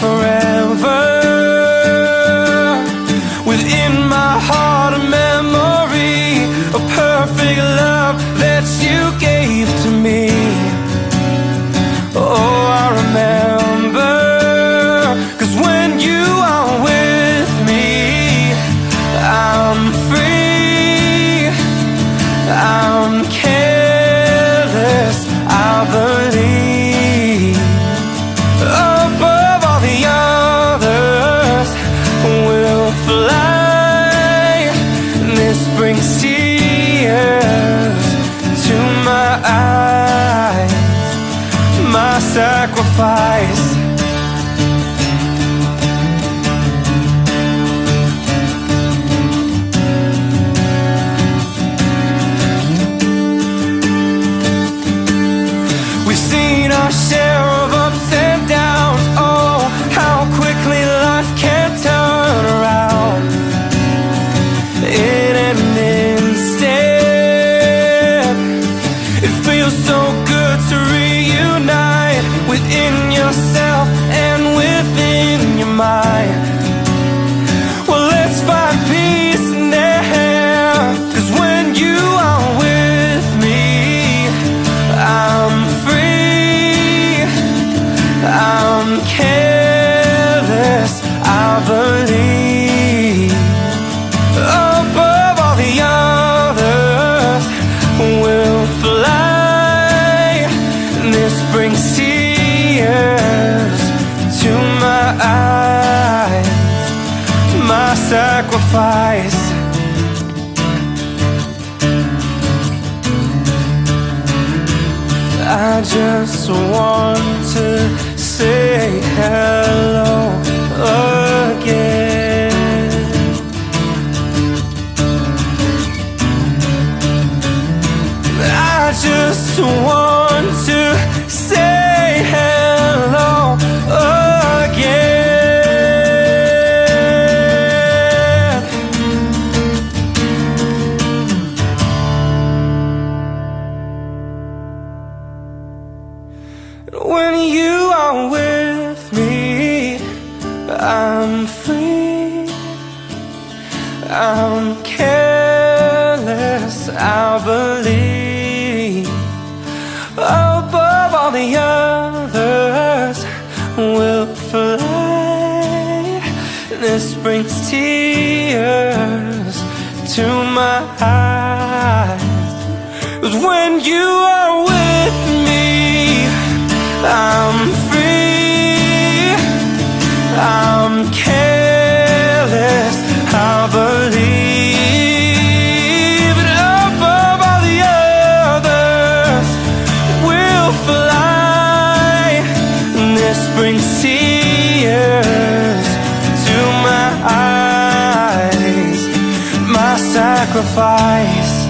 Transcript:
forever within my heart. faz. Sacrifice. I just want to say hello When you are with me, I'm free. I'm careless, I believe. Above all the others, will fly. This brings tears to my eyes. 'Cause when you are with I'm free. I'm careless. I believe and above all the others will fly. This brings tears to my eyes. My sacrifice.